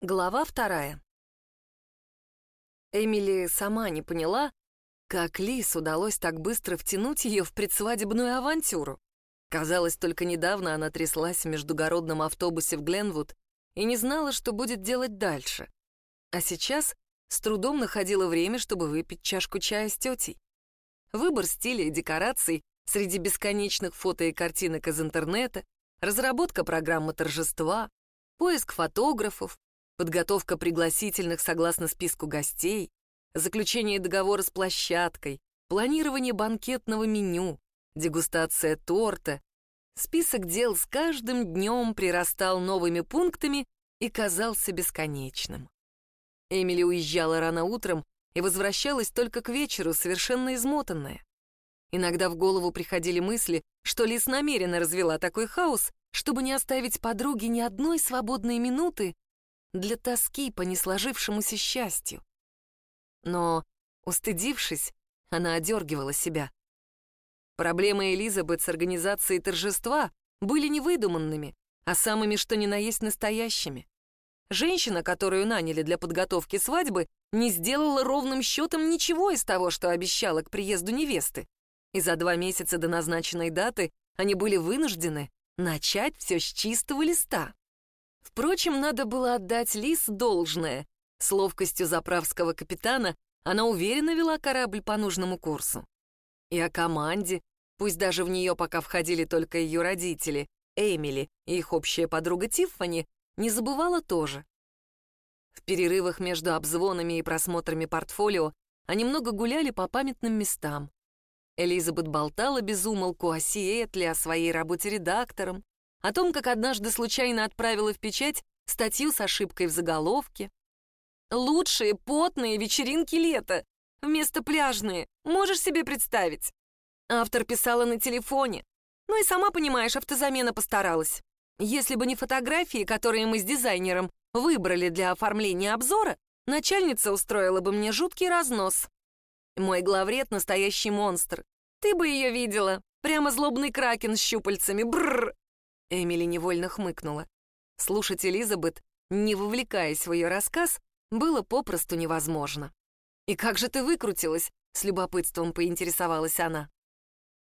Глава вторая. Эмили сама не поняла, как Лис удалось так быстро втянуть ее в предсвадебную авантюру. Казалось, только недавно она тряслась в междугородном автобусе в Гленвуд и не знала, что будет делать дальше. А сейчас с трудом находила время, чтобы выпить чашку чая с тетей. Выбор стиля и декораций среди бесконечных фото и картинок из интернета, разработка программы торжества, поиск фотографов, подготовка пригласительных согласно списку гостей, заключение договора с площадкой, планирование банкетного меню, дегустация торта. Список дел с каждым днем прирастал новыми пунктами и казался бесконечным. Эмили уезжала рано утром и возвращалась только к вечеру, совершенно измотанная. Иногда в голову приходили мысли, что Лис намеренно развела такой хаос, чтобы не оставить подруге ни одной свободной минуты для тоски по несложившемуся счастью. Но, устыдившись, она одергивала себя. Проблемы Элизабет с организацией торжества были невыдуманными, а самыми что ни на есть настоящими. Женщина, которую наняли для подготовки свадьбы, не сделала ровным счетом ничего из того, что обещала к приезду невесты. И за два месяца до назначенной даты они были вынуждены начать все с чистого листа. Впрочем, надо было отдать Лис должное. С ловкостью заправского капитана она уверенно вела корабль по нужному курсу. И о команде, пусть даже в нее пока входили только ее родители, Эмили и их общая подруга Тиффани, не забывала тоже. В перерывах между обзвонами и просмотрами портфолио они много гуляли по памятным местам. Элизабет болтала без умолку о Сиэтле, о своей работе редактором, о том, как однажды случайно отправила в печать статью с ошибкой в заголовке. «Лучшие потные вечеринки лета, вместо пляжные, можешь себе представить?» Автор писала на телефоне. Ну и сама понимаешь, автозамена постаралась. Если бы не фотографии, которые мы с дизайнером выбрали для оформления обзора, начальница устроила бы мне жуткий разнос. Мой главред — настоящий монстр. Ты бы ее видела. Прямо злобный кракен с щупальцами. Бррр. Эмили невольно хмыкнула. Слушать Элизабет, не вовлекаясь в ее рассказ, было попросту невозможно. «И как же ты выкрутилась?» — с любопытством поинтересовалась она.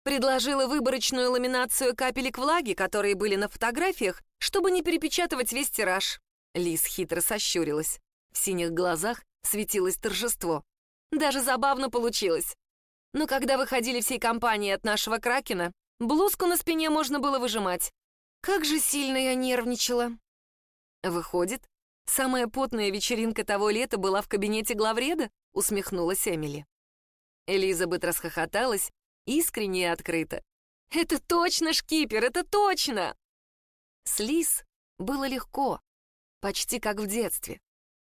Предложила выборочную ламинацию капелек влаги, которые были на фотографиях, чтобы не перепечатывать весь тираж. Лис хитро сощурилась. В синих глазах светилось торжество. Даже забавно получилось. Но когда выходили всей компанией от нашего Кракена, блузку на спине можно было выжимать. Как же сильно я нервничала. Выходит, самая потная вечеринка того лета была в кабинете главреда, усмехнулась Эмили. Элизабет расхохоталась, искренне и открыто. «Это точно, шкипер, это точно!» С Лиз было легко, почти как в детстве.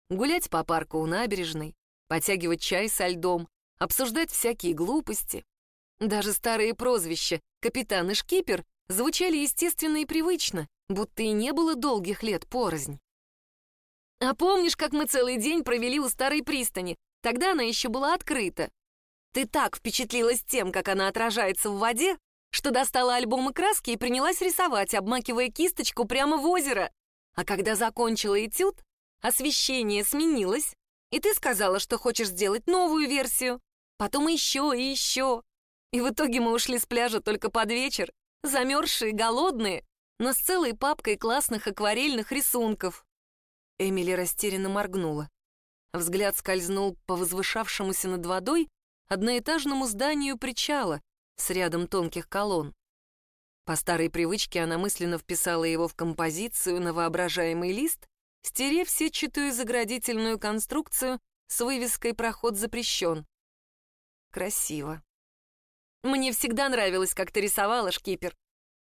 Гулять по парку у набережной, потягивать чай со льдом, обсуждать всякие глупости. Даже старые прозвища «Капитан» и «Шкипер» звучали естественно и привычно, будто и не было долгих лет порознь. «А помнишь, как мы целый день провели у старой пристани? Тогда она еще была открыта. Ты так впечатлилась тем, как она отражается в воде, что достала альбом и краски и принялась рисовать, обмакивая кисточку прямо в озеро. А когда закончила этюд, освещение сменилось, и ты сказала, что хочешь сделать новую версию. Потом еще и еще. И в итоге мы ушли с пляжа только под вечер, замерзшие, голодные, но с целой папкой классных акварельных рисунков. Эмили растерянно моргнула. Взгляд скользнул по возвышавшемуся над водой одноэтажному зданию причала с рядом тонких колонн. По старой привычке она мысленно вписала его в композицию на воображаемый лист, стерев сетчатую заградительную конструкцию с вывеской «Проход запрещен». Красиво. Мне всегда нравилось, как ты рисовала, шкипер.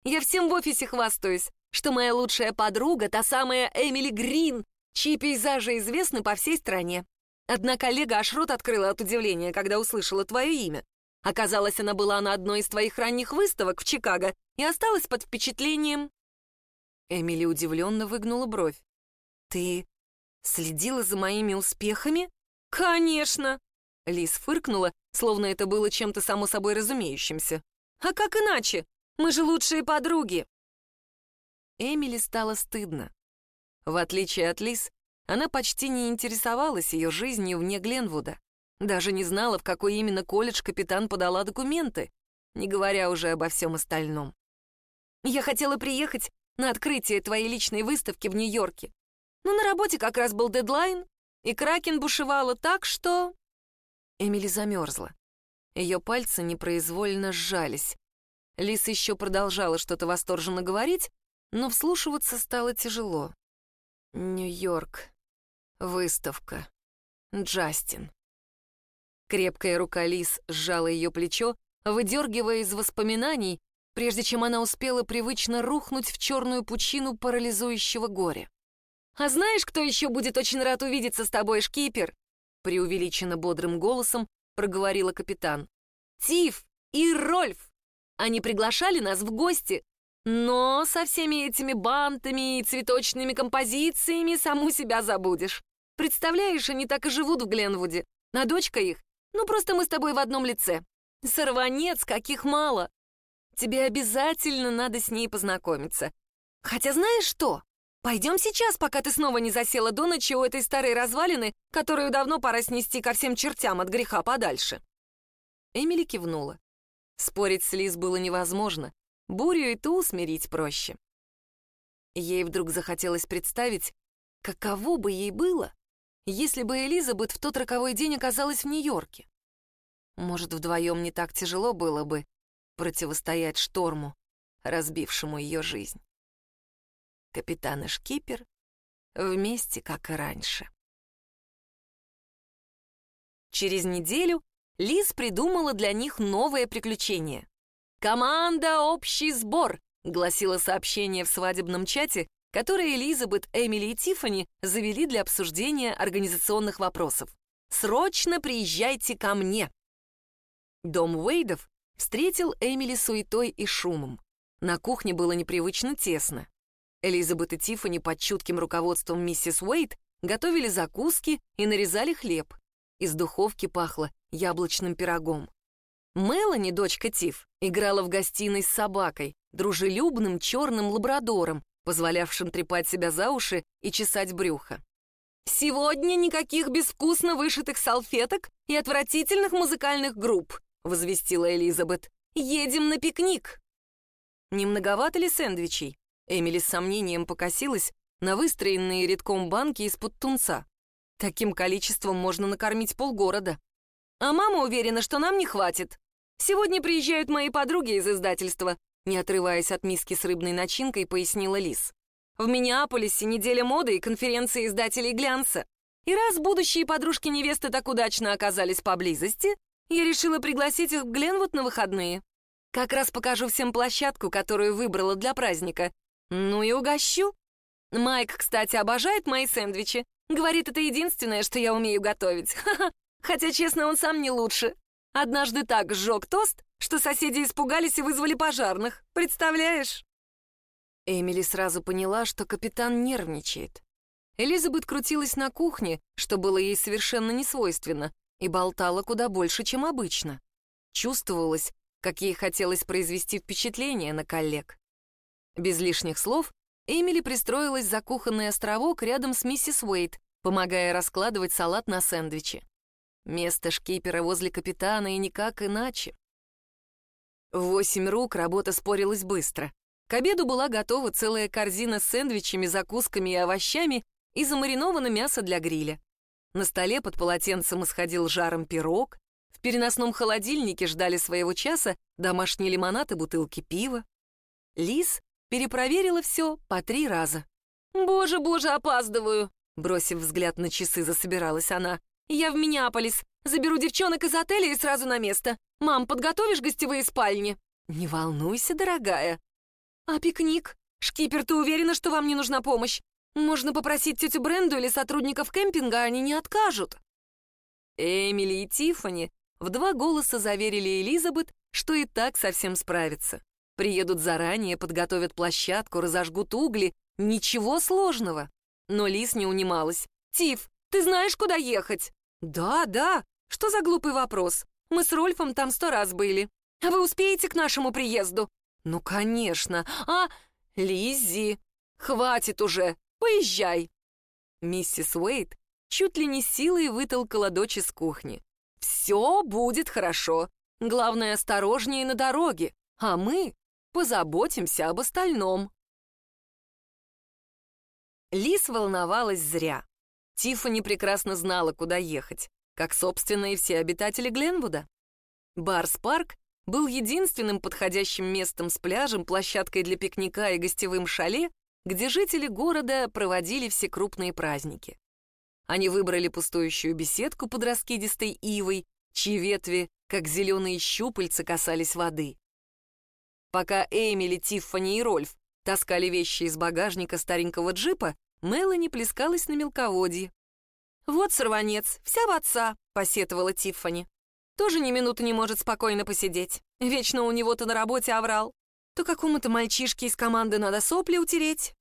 Я всем в офисе хвастаюсь, что моя лучшая подруга — та самая Эмили Грин, чьи пейзажи известны по всей стране. Одна коллега аж рот открыла от удивления, когда услышала твое имя. Оказалось, она была на одной из твоих ранних выставок в Чикаго и осталась под впечатлением. Эмили удивленно выгнула бровь. «Ты следила за моими успехами?» «Конечно!» Лис фыркнула, словно это было чем-то само собой разумеющимся. «А как иначе? Мы же лучшие подруги!» Эмили стало стыдно. В отличие от Лис, Она почти не интересовалась ее жизнью вне Гленвуда. Даже не знала, в какой именно колледж капитан подала документы, не говоря уже обо всем остальном. «Я хотела приехать на открытие твоей личной выставки в Нью-Йорке. Но на работе как раз был дедлайн, и Кракен бушевала так, что...» Эмили замерзла. Ее пальцы непроизвольно сжались. Лис еще продолжала что-то восторженно говорить, но вслушиваться стало тяжело. Нью-Йорк. Выставка. Джастин. Крепкая рука Лис сжала ее плечо, выдергивая из воспоминаний, прежде чем она успела привычно рухнуть в черную пучину парализующего горя. «А знаешь, кто еще будет очень рад увидеться с тобой, шкипер?» Преувеличенно бодрым голосом проговорила капитан. «Тиф и Рольф! Они приглашали нас в гости, но со всеми этими бантами и цветочными композициями саму себя забудешь. Представляешь, они так и живут в Гленвуде, а дочка их, ну просто мы с тобой в одном лице. Сорванец, каких мало. Тебе обязательно надо с ней познакомиться. Хотя знаешь что? Пойдем сейчас, пока ты снова не засела до ночи у этой старой развалины, которую давно пора снести ко всем чертям от греха подальше». Эмили кивнула. Спорить с Лиз было невозможно. Бурю и ту усмирить проще. Ей вдруг захотелось представить, каково бы ей было, если бы Элизабет в тот роковой день оказалась в Нью-Йорке. Может, вдвоем не так тяжело было бы противостоять шторму, разбившему ее жизнь капитан и шкипер вместе, как и раньше. Через неделю Лиз придумала для них новое приключение. «Команда «Общий сбор», — гласило сообщение в свадебном чате, которое Элизабет, Эмили и Тиффани завели для обсуждения организационных вопросов. «Срочно приезжайте ко мне!» Дом Уэйдов встретил Эмили суетой и шумом. На кухне было непривычно тесно. Элизабет и Тиффани под чутким руководством миссис Уэйт готовили закуски и нарезали хлеб. Из духовки пахло яблочным пирогом. Мелани, дочка Тиф, играла в гостиной с собакой, дружелюбным черным лабрадором, позволявшим трепать себя за уши и чесать брюхо. «Сегодня никаких безвкусно вышитых салфеток и отвратительных музыкальных групп», возвестила Элизабет. «Едем на пикник». «Не многовато ли сэндвичей?» Эмили с сомнением покосилась на выстроенные редком банки из-под тунца. Таким количеством можно накормить полгорода. А мама уверена, что нам не хватит. Сегодня приезжают мои подруги из издательства, не отрываясь от миски с рыбной начинкой, пояснила Лис. В Миннеаполисе неделя моды и конференция издателей глянца. И раз будущие подружки невесты так удачно оказались поблизости, я решила пригласить их в Гленвуд на выходные. Как раз покажу всем площадку, которую выбрала для праздника, ну и угощу. Майк, кстати, обожает мои сэндвичи. Говорит, это единственное, что я умею готовить. Хотя, честно, он сам не лучше. Однажды так сжег тост, что соседи испугались и вызвали пожарных. Представляешь? Эмили сразу поняла, что капитан нервничает. Элизабет крутилась на кухне, что было ей совершенно не свойственно, и болтала куда больше, чем обычно. Чувствовалось, как ей хотелось произвести впечатление на коллег. Без лишних слов Эмили пристроилась за кухонный островок рядом с миссис Уэйт, помогая раскладывать салат на сэндвичи. Место шкипера возле капитана и никак иначе. В восемь рук работа спорилась быстро. К обеду была готова целая корзина с сэндвичами, закусками и овощами и замариновано мясо для гриля. На столе под полотенцем исходил жаром пирог, в переносном холодильнике ждали своего часа домашний лимонад и бутылки пива. Лис Перепроверила все по три раза. «Боже, боже, опаздываю!» Бросив взгляд на часы, засобиралась она. «Я в Миннеаполис. Заберу девчонок из отеля и сразу на место. Мам, подготовишь гостевые спальни?» «Не волнуйся, дорогая». «А пикник? Шкипер, ты уверена, что вам не нужна помощь? Можно попросить тетю Бренду или сотрудников кемпинга, они не откажут». Эмили и Тиффани в два голоса заверили Элизабет, что и так совсем справится. Приедут заранее, подготовят площадку, разожгут угли. Ничего сложного. Но Лис не унималась. «Тиф, ты знаешь, куда ехать?» «Да, да. Что за глупый вопрос? Мы с Рольфом там сто раз были. А вы успеете к нашему приезду?» «Ну, конечно. А, Лиззи, хватит уже. Поезжай». Миссис Уэйт чуть ли не силой вытолкала дочь из кухни. «Все будет хорошо. Главное, осторожнее на дороге, а мы позаботимся об остальном». Лис волновалась зря. Тиффани прекрасно знала, куда ехать, как, собственно, и все обитатели Гленвуда. Барс-парк был единственным подходящим местом с пляжем, площадкой для пикника и гостевым шале, где жители города проводили все крупные праздники. Они выбрали пустующую беседку под раскидистой ивой, чьи ветви, как зеленые щупальца, касались воды. Пока Эмили, Тиффани и Рольф таскали вещи из багажника старенького джипа, Мелани плескалась на мелководье. «Вот сорванец, вся в отца», — посетовала Тиффани. «Тоже ни минуты не может спокойно посидеть. Вечно у него-то на работе оврал. То какому-то мальчишке из команды надо сопли утереть».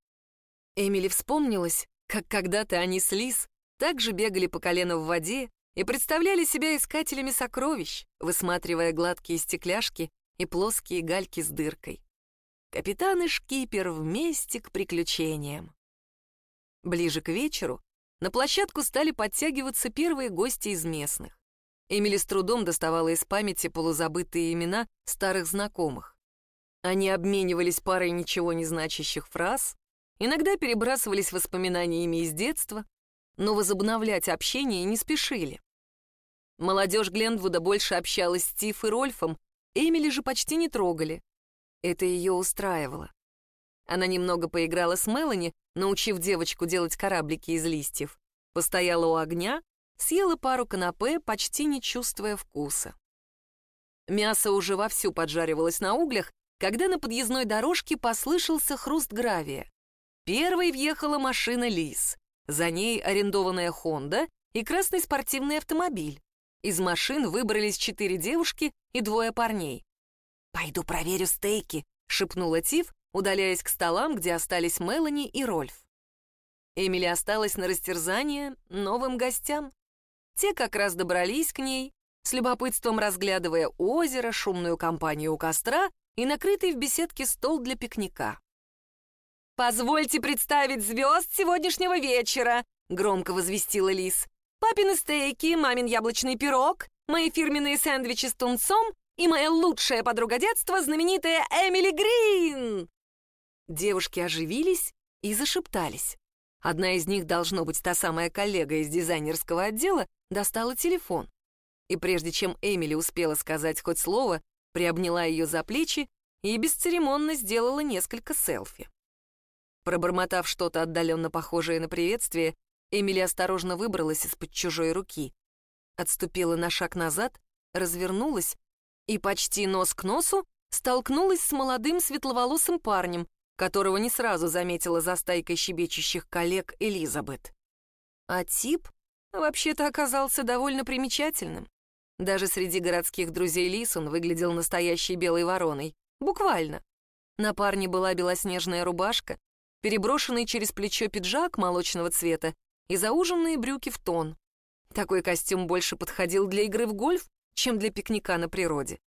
Эмили вспомнилась, как когда-то они с Лиз также бегали по колено в воде и представляли себя искателями сокровищ, высматривая гладкие стекляшки и плоские гальки с дыркой. Капитан и шкипер вместе к приключениям. Ближе к вечеру на площадку стали подтягиваться первые гости из местных. Эмили с трудом доставала из памяти полузабытые имена старых знакомых. Они обменивались парой ничего не значащих фраз, иногда перебрасывались воспоминаниями из детства, но возобновлять общение не спешили. Молодежь Глендвуда больше общалась с Тиф и Рольфом, Эмили же почти не трогали. Это ее устраивало. Она немного поиграла с Мелани, научив девочку делать кораблики из листьев, постояла у огня, съела пару канапе, почти не чувствуя вкуса. Мясо уже вовсю поджаривалось на углях, когда на подъездной дорожке послышался хруст гравия. Первой въехала машина Лис, за ней арендованная Хонда и красный спортивный автомобиль. Из машин выбрались четыре девушки и двое парней. «Пойду проверю стейки», — шепнула Тиф, удаляясь к столам, где остались Мелани и Рольф. Эмили осталась на растерзание новым гостям. Те как раз добрались к ней, с любопытством разглядывая озеро, шумную компанию у костра и накрытый в беседке стол для пикника. «Позвольте представить звезд сегодняшнего вечера», — громко возвестила Лис. «Папины стейки, мамин яблочный пирог, мои фирменные сэндвичи с тунцом и моя лучшая подруга детства, знаменитая Эмили Грин!» Девушки оживились и зашептались. Одна из них, должно быть та самая коллега из дизайнерского отдела, достала телефон. И прежде чем Эмили успела сказать хоть слово, приобняла ее за плечи и бесцеремонно сделала несколько селфи. Пробормотав что-то отдаленно похожее на приветствие, Эмили осторожно выбралась из-под чужой руки, отступила на шаг назад, развернулась и почти нос к носу столкнулась с молодым светловолосым парнем, которого не сразу заметила за стайкой щебечущих коллег Элизабет. А тип вообще-то оказался довольно примечательным. Даже среди городских друзей Лис он выглядел настоящей белой вороной. Буквально. На парне была белоснежная рубашка, переброшенный через плечо пиджак молочного цвета и зауженные брюки в тон. Такой костюм больше подходил для игры в гольф, чем для пикника на природе.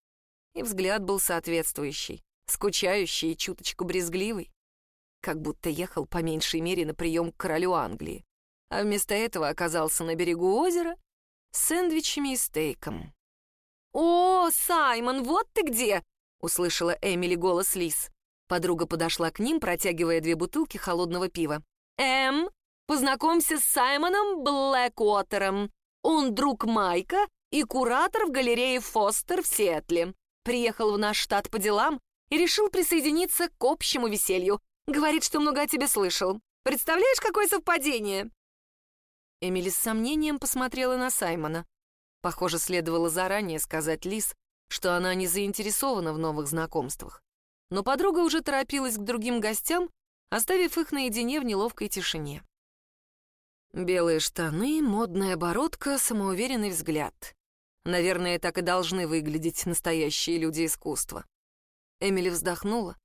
И взгляд был соответствующий скучающий и чуточку брезгливый, как будто ехал по меньшей мере на прием к королю Англии, а вместо этого оказался на берегу озера с сэндвичами и стейком. «О, Саймон, вот ты где!» — услышала Эмили голос Лис. Подруга подошла к ним, протягивая две бутылки холодного пива. «Эм, познакомься с Саймоном Блэкуотером. Он друг Майка и куратор в галерее Фостер в Сиэтле. Приехал в наш штат по делам и решил присоединиться к общему веселью. Говорит, что много о тебе слышал. Представляешь, какое совпадение?» Эмили с сомнением посмотрела на Саймона. Похоже, следовало заранее сказать Лис, что она не заинтересована в новых знакомствах. Но подруга уже торопилась к другим гостям, оставив их наедине в неловкой тишине. Белые штаны, модная бородка, самоуверенный взгляд. Наверное, так и должны выглядеть настоящие люди искусства. Эмили вздохнула,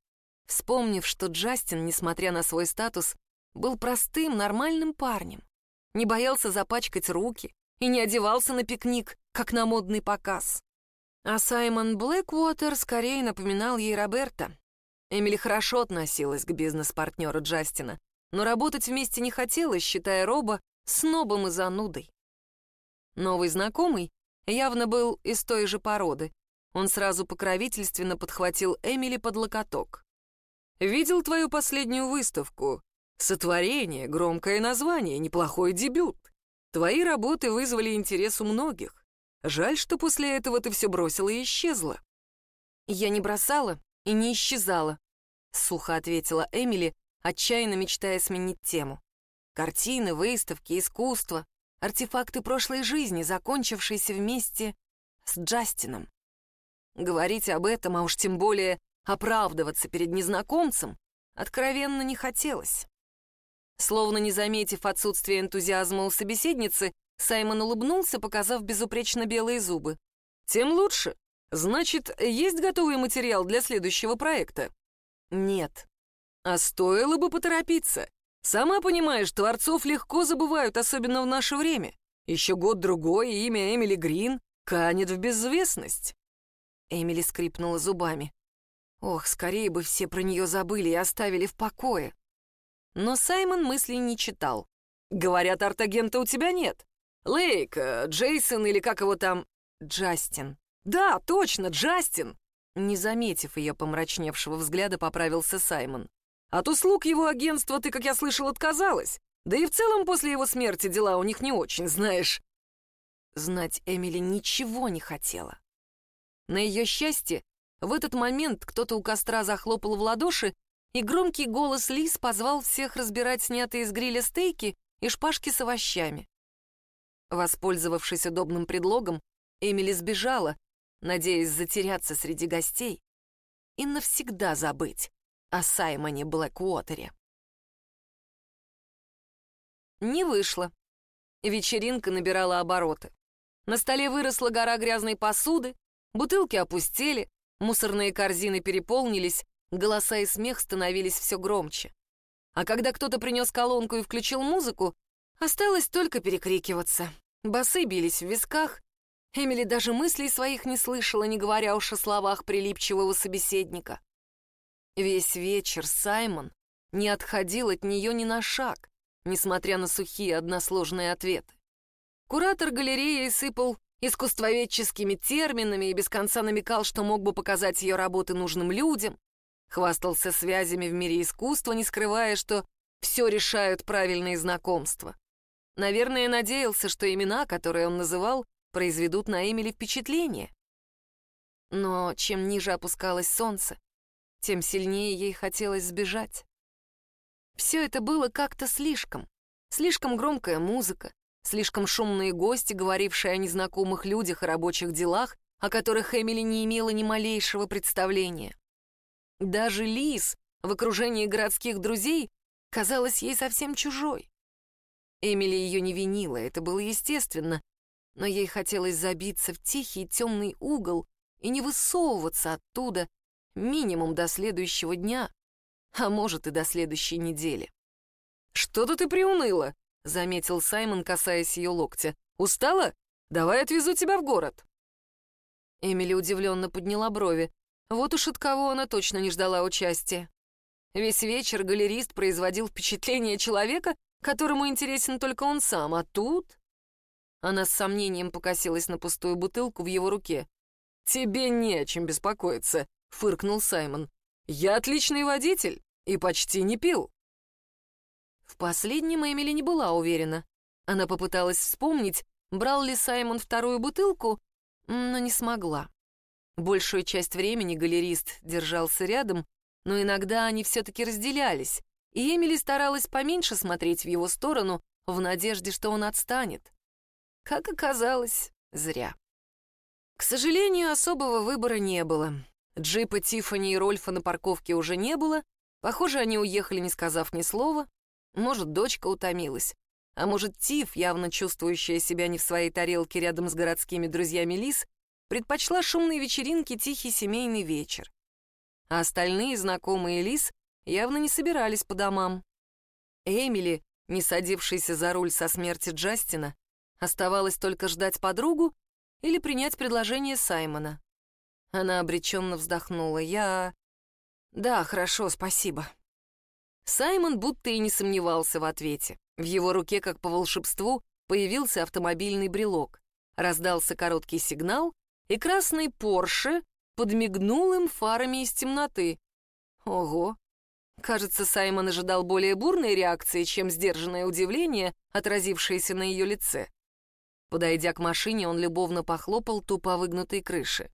вспомнив, что Джастин, несмотря на свой статус, был простым, нормальным парнем, не боялся запачкать руки и не одевался на пикник, как на модный показ. А Саймон Блэквотер скорее напоминал ей Роберта. Эмили хорошо относилась к бизнес-партнеру Джастина, но работать вместе не хотелось, считая Роба снобом и занудой. Новый знакомый явно был из той же породы. Он сразу покровительственно подхватил Эмили под локоток. «Видел твою последнюю выставку? Сотворение, громкое название, неплохой дебют. Твои работы вызвали интерес у многих. Жаль, что после этого ты все бросила и исчезла». «Я не бросала и не исчезала», — сухо ответила Эмили, отчаянно мечтая сменить тему. «Картины, выставки, искусство, артефакты прошлой жизни, закончившиеся вместе с Джастином. Говорить об этом, а уж тем более оправдываться перед незнакомцем, откровенно не хотелось. Словно не заметив отсутствие энтузиазма у собеседницы, Саймон улыбнулся, показав безупречно белые зубы. «Тем лучше. Значит, есть готовый материал для следующего проекта?» «Нет». «А стоило бы поторопиться. Сама понимаешь, творцов легко забывают, особенно в наше время. Еще год-другой, имя Эмили Грин канет в безвестность». Эмили скрипнула зубами. Ох, скорее бы все про нее забыли и оставили в покое. Но Саймон мыслей не читал. «Говорят, арт-агента у тебя нет. Лейк, э, Джейсон или как его там...» «Джастин». «Да, точно, Джастин!» Не заметив ее помрачневшего взгляда, поправился Саймон. «От услуг его агентства ты, как я слышал, отказалась. Да и в целом после его смерти дела у них не очень, знаешь». Знать Эмили ничего не хотела. На ее счастье, в этот момент кто-то у костра захлопал в ладоши, и громкий голос Лис позвал всех разбирать снятые из гриля стейки и шпажки с овощами. Воспользовавшись удобным предлогом, Эмили сбежала, надеясь затеряться среди гостей и навсегда забыть о Саймоне Блэквотере. Не вышло. Вечеринка набирала обороты. На столе выросла гора грязной посуды, бутылки опустели, мусорные корзины переполнились, голоса и смех становились все громче. А когда кто-то принес колонку и включил музыку, осталось только перекрикиваться. Басы бились в висках, Эмили даже мыслей своих не слышала, не говоря уж о словах прилипчивого собеседника. Весь вечер Саймон не отходил от нее ни на шаг, несмотря на сухие односложные ответы. Куратор галереи сыпал искусствоведческими терминами и без конца намекал, что мог бы показать ее работы нужным людям, хвастался связями в мире искусства, не скрывая, что все решают правильные знакомства. Наверное, надеялся, что имена, которые он называл, произведут на Эмили впечатление. Но чем ниже опускалось солнце, тем сильнее ей хотелось сбежать. Все это было как-то слишком. Слишком громкая музыка, слишком шумные гости, говорившие о незнакомых людях и рабочих делах, о которых Эмили не имела ни малейшего представления. Даже Лис в окружении городских друзей казалась ей совсем чужой. Эмили ее не винила, это было естественно, но ей хотелось забиться в тихий темный угол и не высовываться оттуда минимум до следующего дня, а может и до следующей недели. «Что-то ты приуныла», — заметил Саймон, касаясь ее локтя. «Устала? Давай отвезу тебя в город». Эмили удивленно подняла брови. Вот уж от кого она точно не ждала участия. Весь вечер галерист производил впечатление человека, которому интересен только он сам, а тут... Она с сомнением покосилась на пустую бутылку в его руке. «Тебе не о чем беспокоиться», — фыркнул Саймон. «Я отличный водитель и почти не пил». В последнем Эмили не была уверена. Она попыталась вспомнить, брал ли Саймон вторую бутылку, но не смогла. Большую часть времени галерист держался рядом, но иногда они все-таки разделялись, и Эмили старалась поменьше смотреть в его сторону в надежде, что он отстанет. Как оказалось, зря. К сожалению, особого выбора не было. Джипа Тиффани и Рольфа на парковке уже не было. Похоже, они уехали, не сказав ни слова. Может, дочка утомилась. А может, Тиф, явно чувствующая себя не в своей тарелке рядом с городскими друзьями Лис, предпочла шумной вечеринке тихий семейный вечер. А остальные знакомые Лис явно не собирались по домам. Эмили, не садившийся за руль со смерти Джастина, Оставалось только ждать подругу или принять предложение Саймона. Она обреченно вздохнула. «Я...» «Да, хорошо, спасибо». Саймон будто и не сомневался в ответе. В его руке, как по волшебству, появился автомобильный брелок. Раздался короткий сигнал, и красный Порше подмигнул им фарами из темноты. Ого! Кажется, Саймон ожидал более бурной реакции, чем сдержанное удивление, отразившееся на ее лице. Подойдя к машине, он любовно похлопал ту по выгнутой крыше.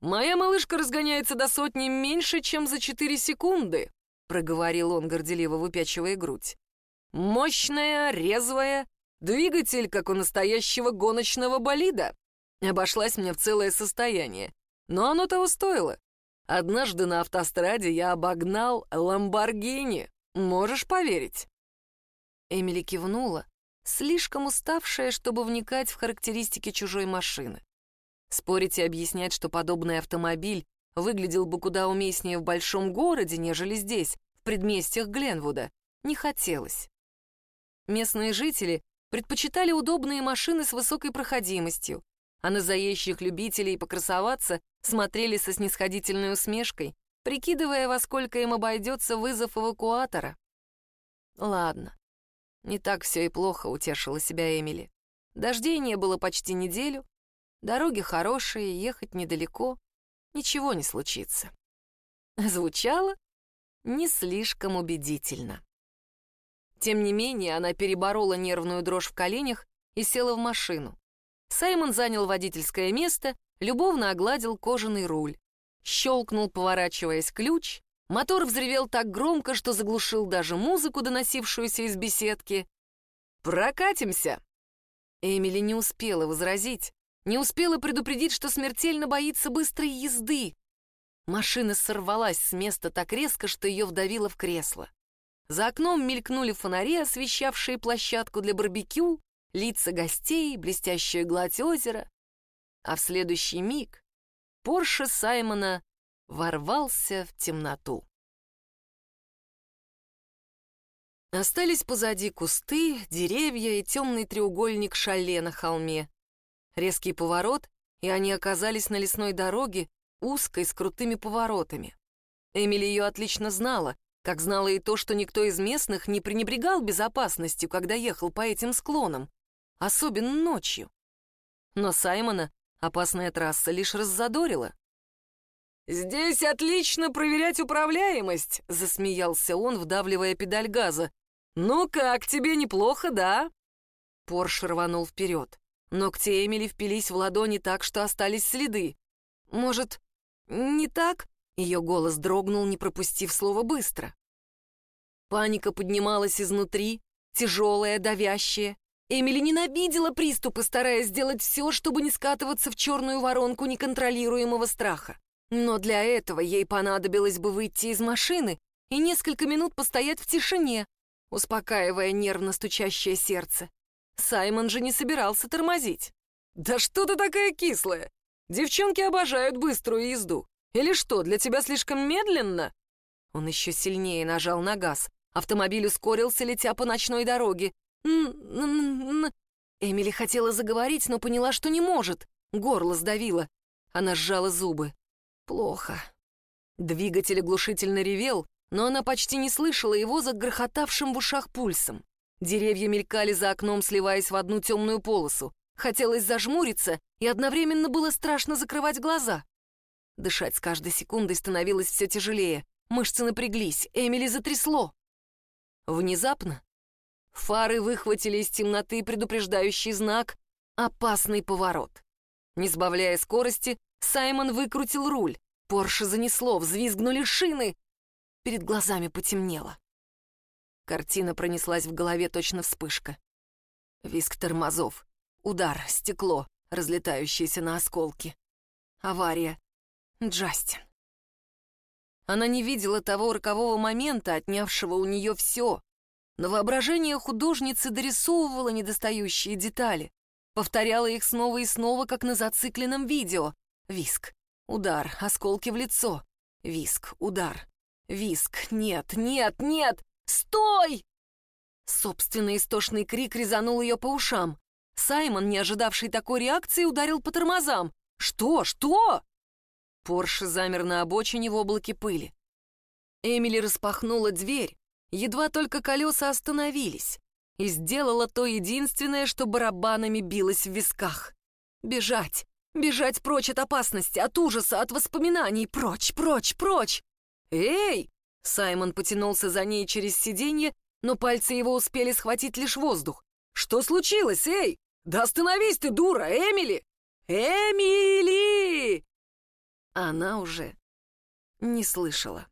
«Моя малышка разгоняется до сотни меньше, чем за четыре секунды», — проговорил он, горделиво выпячивая грудь. «Мощная, резвая, двигатель, как у настоящего гоночного болида. Обошлась мне в целое состояние, но оно того стоило. Однажды на автостраде я обогнал Ламборгини. Можешь поверить?» Эмили кивнула, слишком уставшая, чтобы вникать в характеристики чужой машины. Спорить и объяснять, что подобный автомобиль выглядел бы куда уместнее в большом городе, нежели здесь, в предместьях Гленвуда, не хотелось. Местные жители предпочитали удобные машины с высокой проходимостью, а на заезжих любителей покрасоваться смотрели со снисходительной усмешкой, прикидывая, во сколько им обойдется вызов эвакуатора. Ладно, не так все и плохо, утешила себя Эмили. Дождей не было почти неделю, дороги хорошие, ехать недалеко, ничего не случится. Звучало не слишком убедительно. Тем не менее, она переборола нервную дрожь в коленях и села в машину. Саймон занял водительское место, любовно огладил кожаный руль. Щелкнул, поворачиваясь ключ, Мотор взревел так громко, что заглушил даже музыку, доносившуюся из беседки. «Прокатимся!» Эмили не успела возразить, не успела предупредить, что смертельно боится быстрой езды. Машина сорвалась с места так резко, что ее вдавило в кресло. За окном мелькнули фонари, освещавшие площадку для барбекю, лица гостей, блестящая гладь озера. А в следующий миг Порше Саймона ворвался в темноту. Остались позади кусты, деревья и темный треугольник шале на холме. Резкий поворот, и они оказались на лесной дороге, узкой, с крутыми поворотами. Эмили ее отлично знала, как знала и то, что никто из местных не пренебрегал безопасностью, когда ехал по этим склонам, особенно ночью. Но Саймона опасная трасса лишь раззадорила. «Здесь отлично проверять управляемость», — засмеялся он, вдавливая педаль газа. «Ну как, тебе неплохо, да?» Порш рванул вперед. Ногти Эмили впились в ладони так, что остались следы. «Может, не так?» — ее голос дрогнул, не пропустив слово быстро. Паника поднималась изнутри, тяжелая, давящая. Эмили ненавидела приступы, стараясь сделать все, чтобы не скатываться в черную воронку неконтролируемого страха. Но для этого ей понадобилось бы выйти из машины и несколько минут постоять в тишине, успокаивая нервно стучащее сердце. Саймон же не собирался тормозить. «Да что ты такая кислая? Девчонки обожают быструю езду. Или что, для тебя слишком медленно?» Он еще сильнее нажал на газ. Автомобиль ускорился, летя по ночной дороге. Эмили хотела заговорить, но поняла, что не может. Горло сдавило. Она сжала зубы. Плохо. Двигатель оглушительно ревел, но она почти не слышала его за грохотавшим в ушах пульсом. Деревья мелькали за окном, сливаясь в одну темную полосу. Хотелось зажмуриться, и одновременно было страшно закрывать глаза. Дышать с каждой секундой становилось все тяжелее. Мышцы напряглись, Эмили затрясло. Внезапно фары выхватили из темноты предупреждающий знак «Опасный поворот». Не сбавляя скорости, Саймон выкрутил руль. Порше занесло, взвизгнули шины. Перед глазами потемнело. Картина пронеслась в голове точно вспышка. Виск тормозов, удар, стекло, разлетающееся на осколки. Авария. Джастин. Она не видела того рокового момента, отнявшего у нее все, но воображение художницы дорисовывало недостающие детали, повторяло их снова и снова, как на зацикленном видео — Виск. Удар. Осколки в лицо. Виск. Удар. Виск. Нет, нет, нет! Стой! Собственный истошный крик резанул ее по ушам. Саймон, не ожидавший такой реакции, ударил по тормозам. «Что? Что?» Порше замер на обочине в облаке пыли. Эмили распахнула дверь, едва только колеса остановились, и сделала то единственное, что барабанами билось в висках. Бежать, бежать прочь от опасности, от ужаса, от воспоминаний, прочь, прочь, прочь. «Эй!» — Саймон потянулся за ней через сиденье, но пальцы его успели схватить лишь воздух. «Что случилось, эй? Да остановись ты, дура, Эмили! Эмили!» Она уже не слышала.